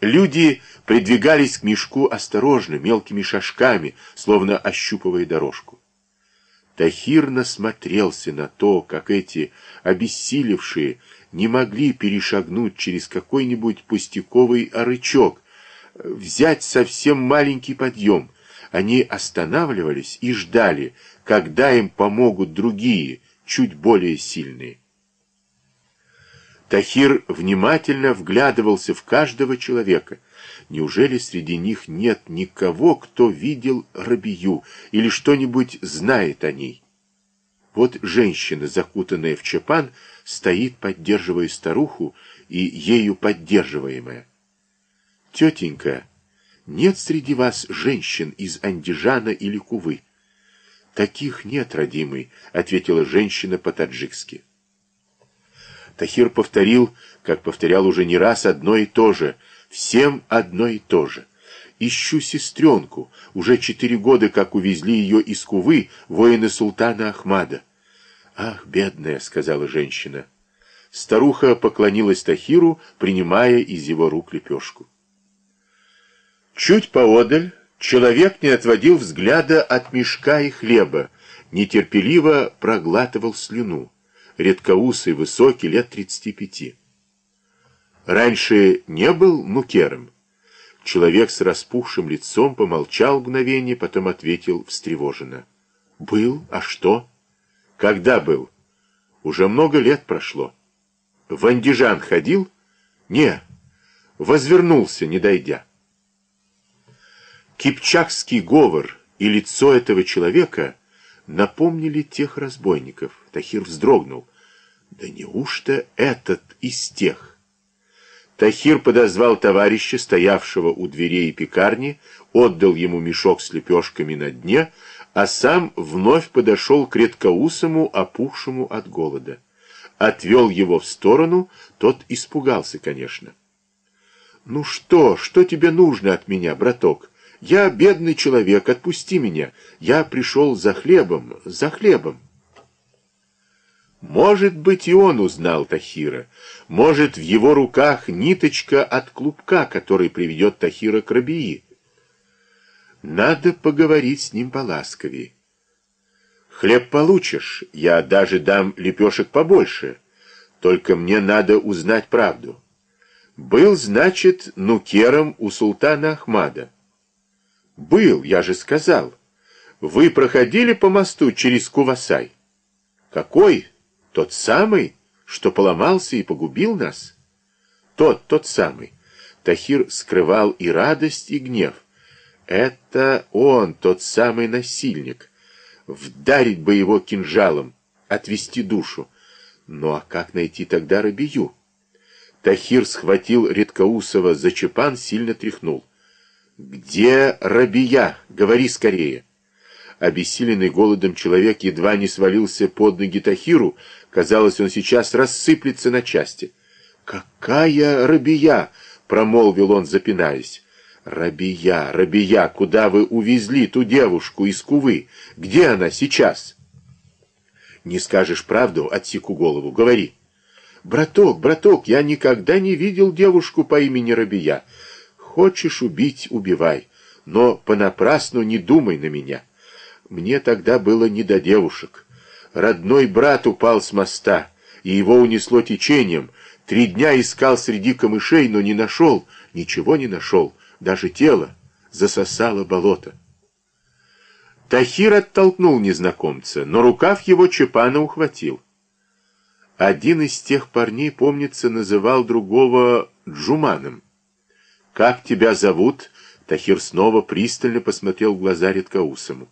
Люди придвигались к мешку осторожно, мелкими шажками, словно ощупывая дорожку. Тахир насмотрелся на то, как эти обессилевшие не могли перешагнуть через какой-нибудь пустяковый рычаг, взять совсем маленький подъем. Они останавливались и ждали, когда им помогут другие, чуть более сильные. Тахир внимательно вглядывался в каждого человека. Неужели среди них нет никого, кто видел Рабию или что-нибудь знает о ней? Вот женщина, закутанная в чапан, стоит, поддерживая старуху и ею поддерживаемая. Тетенька, нет среди вас женщин из Андижана или Кувы? Таких нет, родимый, ответила женщина по-таджикски. Тахир повторил, как повторял уже не раз, одно и то же. Всем одно и то же. Ищу сестренку. Уже четыре года, как увезли ее из Кувы воины султана Ахмада. «Ах, бедная!» — сказала женщина. Старуха поклонилась Тахиру, принимая из его рук лепешку. Чуть поодаль человек не отводил взгляда от мешка и хлеба, нетерпеливо проглатывал слюну редкоусый, высокий, лет 35. Раньше не был нукером. Человек с распухшим лицом помолчал мгновение, потом ответил встревоженно. «Был? А что?» «Когда был?» «Уже много лет прошло». «В Андижан ходил?» «Не, возвернулся, не дойдя». Кипчакский говор и лицо этого человека напомнили тех разбойников. Тахир вздрогнул. Да неужто этот из тех? Тахир подозвал товарища, стоявшего у дверей пекарни, отдал ему мешок с лепешками на дне, а сам вновь подошел к редкоусому, опухшему от голода. Отвел его в сторону, тот испугался, конечно. «Ну что, что тебе нужно от меня, браток? Я бедный человек, отпусти меня. Я пришел за хлебом, за хлебом». Может быть, и он узнал Тахира. Может, в его руках ниточка от клубка, который приведет Тахира к Рабии. Надо поговорить с ним поласковее. Хлеб получишь, я даже дам лепешек побольше. Только мне надо узнать правду. Был, значит, нукером у султана Ахмада. Был, я же сказал. Вы проходили по мосту через Кувасай? Какой? Тот самый, что поломался и погубил нас? Тот, тот самый. Тахир скрывал и радость, и гнев. Это он, тот самый насильник. Вдарить бы его кинжалом, отвести душу. Ну а как найти тогда Рабию? Тахир схватил Редкоусова за чепан, сильно тряхнул. «Где Рабия? Говори скорее!» Обессиленный голодом человек едва не свалился под ноги Тахиру, Казалось, он сейчас рассыплется на части. «Какая рабия!» — промолвил он, запинаясь. «Рабия, рабия, куда вы увезли ту девушку из Кувы? Где она сейчас?» «Не скажешь правду, отсеку голову, говори». «Браток, браток, я никогда не видел девушку по имени Рабия. Хочешь убить — убивай, но понапрасну не думай на меня. Мне тогда было не до девушек». Родной брат упал с моста, и его унесло течением. Три дня искал среди камышей, но не нашел, ничего не нашел, даже тело засосало болото. Тахир оттолкнул незнакомца, но рукав его Чепана ухватил. Один из тех парней, помнится, называл другого Джуманом. «Как тебя зовут?» Тахир снова пристально посмотрел в глаза Редкоусому.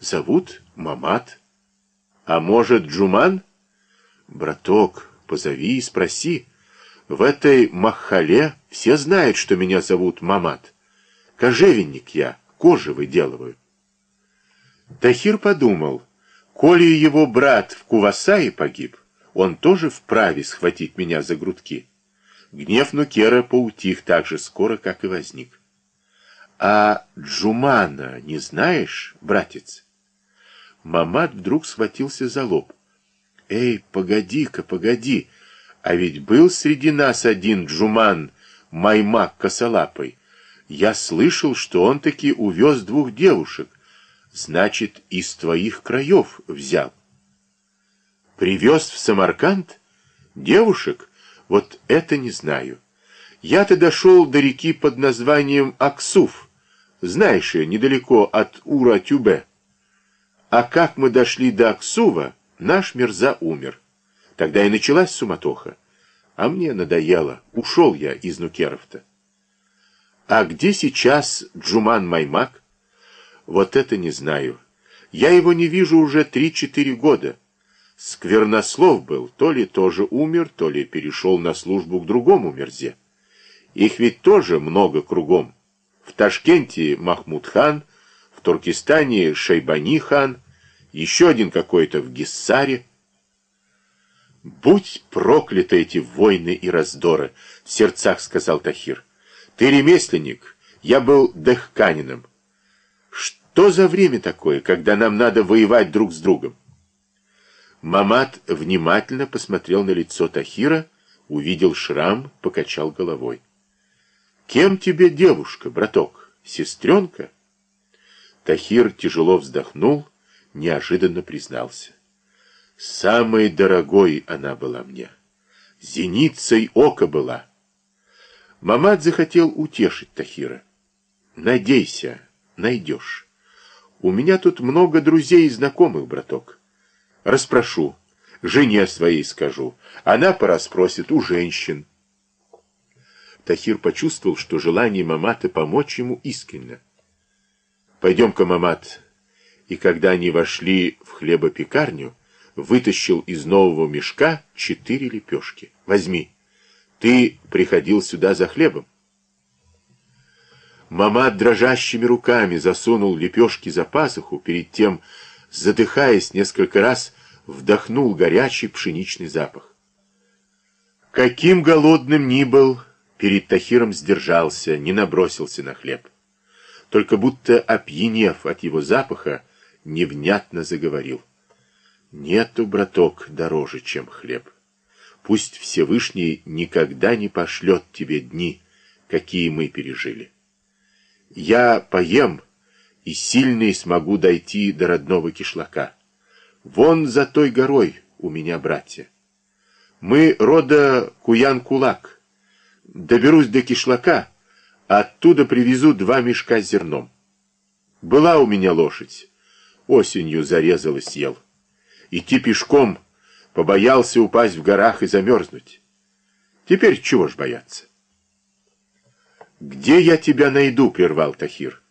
«Зовут Мамат». А может, Джуман? Браток, позови и спроси. В этой махале все знают, что меня зовут Мамат. Кожевенник я, кожи выделываю. Тахир подумал, коли его брат в Кувасае погиб, он тоже вправе схватить меня за грудки. Гнев Нукера поутих так же скоро, как и возник. А Джумана не знаешь, братец? Мамат вдруг схватился за лоб. «Эй, погоди-ка, погоди! А ведь был среди нас один Джуман, Маймак косолапый, я слышал, что он таки увез двух девушек. Значит, из твоих краев взял. Привез в Самарканд? Девушек? Вот это не знаю. Я-то дошел до реки под названием Аксуф. Знаешь ее, недалеко от Ура-Тюбе. А как мы дошли до Аксува, наш Мерза умер. Тогда и началась суматоха. А мне надоело. Ушел я из Нукеровта. А где сейчас Джуман Маймак? Вот это не знаю. Я его не вижу уже три-четыре года. Сквернослов был, то ли тоже умер, то ли перешел на службу к другому мерзе. Их ведь тоже много кругом. В Ташкенте Махмуд хан, в Туркестане Шейбани хан, еще один какой-то в Гиссаре. «Будь прокляты эти войны и раздоры!» — в сердцах сказал Тахир. «Ты ремесленник, я был дехканином. Что за время такое, когда нам надо воевать друг с другом?» Мамат внимательно посмотрел на лицо Тахира, увидел шрам, покачал головой. «Кем тебе девушка, браток? Сестренка?» Тахир тяжело вздохнул, неожиданно признался. Самой дорогой она была мне. Зеницей ока была. Мамад захотел утешить Тахира. Надейся, найдешь. У меня тут много друзей и знакомых, браток. Распрошу, жене своей скажу. Она пораспросит у женщин. Тахир почувствовал, что желание Мамата помочь ему искренно. «Пойдем-ка, Мамат». И когда они вошли в хлебопекарню, вытащил из нового мешка четыре лепешки. Возьми. Ты приходил сюда за хлебом. Мамат дрожащими руками засунул лепешки за пазуху, перед тем, задыхаясь несколько раз, вдохнул горячий пшеничный запах. Каким голодным ни был, перед Тахиром сдержался, не набросился на хлеб. Только будто опьянев от его запаха, невнятно заговорил. Нету, браток, дороже, чем хлеб. Пусть Всевышний никогда не пошлет тебе дни, какие мы пережили. Я поем и сильный смогу дойти до родного кишлака. Вон за той горой у меня братья. Мы рода Куян-Кулак. Доберусь до кишлака, оттуда привезу два мешка с зерном. Была у меня лошадь. Осенью зарезал и съел. Идти пешком, побоялся упасть в горах и замерзнуть. Теперь чего ж бояться? «Где я тебя найду?» — прервал Тахир.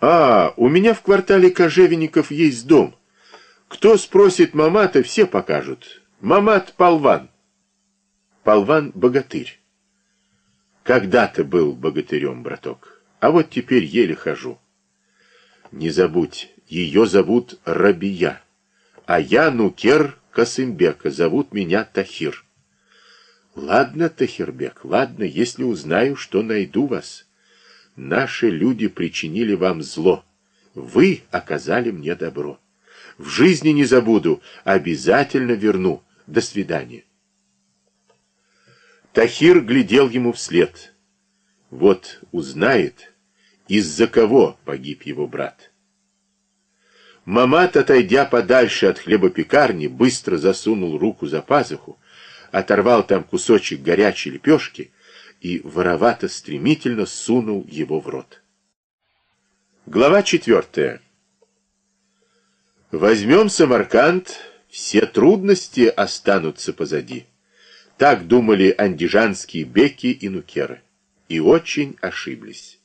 «А, у меня в квартале Кожевенников есть дом. Кто спросит Мамата, все покажут. Мамат — полван». Полван — богатырь. Когда-то был богатырем, браток, а вот теперь еле хожу. Не забудь, ее зовут Рабия. А я Нукер Касымбека, зовут меня Тахир. Ладно, Тахирбек, ладно, если узнаю, что найду вас. Наши люди причинили вам зло. Вы оказали мне добро. В жизни не забуду, обязательно верну. До свидания. Тахир глядел ему вслед. Вот узнает, из-за кого погиб его брат. Мамат, отойдя подальше от хлебопекарни, быстро засунул руку за пазуху, оторвал там кусочек горячей лепешки и воровато стремительно сунул его в рот. Глава четвертая. Возьмем Самарканд, все трудности останутся позади. Так думали андижанские беки и нукеры. И очень ошиблись.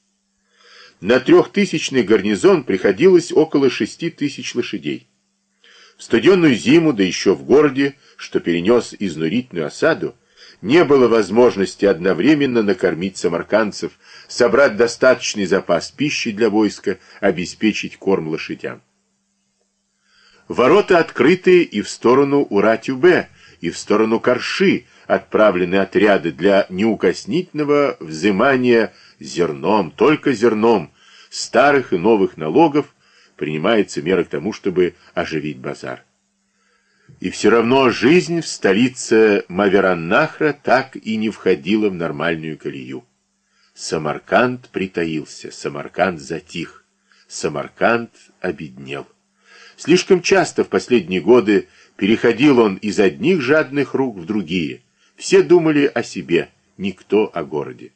На трехтысячный гарнизон приходилось около шести тысяч лошадей. В студенную зиму, да еще в городе, что перенес изнурительную осаду, не было возможности одновременно накормить самаркандцев, собрать достаточный запас пищи для войска, обеспечить корм лошадям. Ворота открыты и в сторону Уратюбе, и в сторону Карши, отправлены отряды для неукоснительного взимания зерном, только зерном, старых и новых налогов, принимается мера к тому, чтобы оживить базар. И все равно жизнь в столице Мавераннахра так и не входила в нормальную колею. Самарканд притаился, Самарканд затих, Самарканд обеднел. Слишком часто в последние годы переходил он из одних жадных рук в другие. Все думали о себе, никто о городе.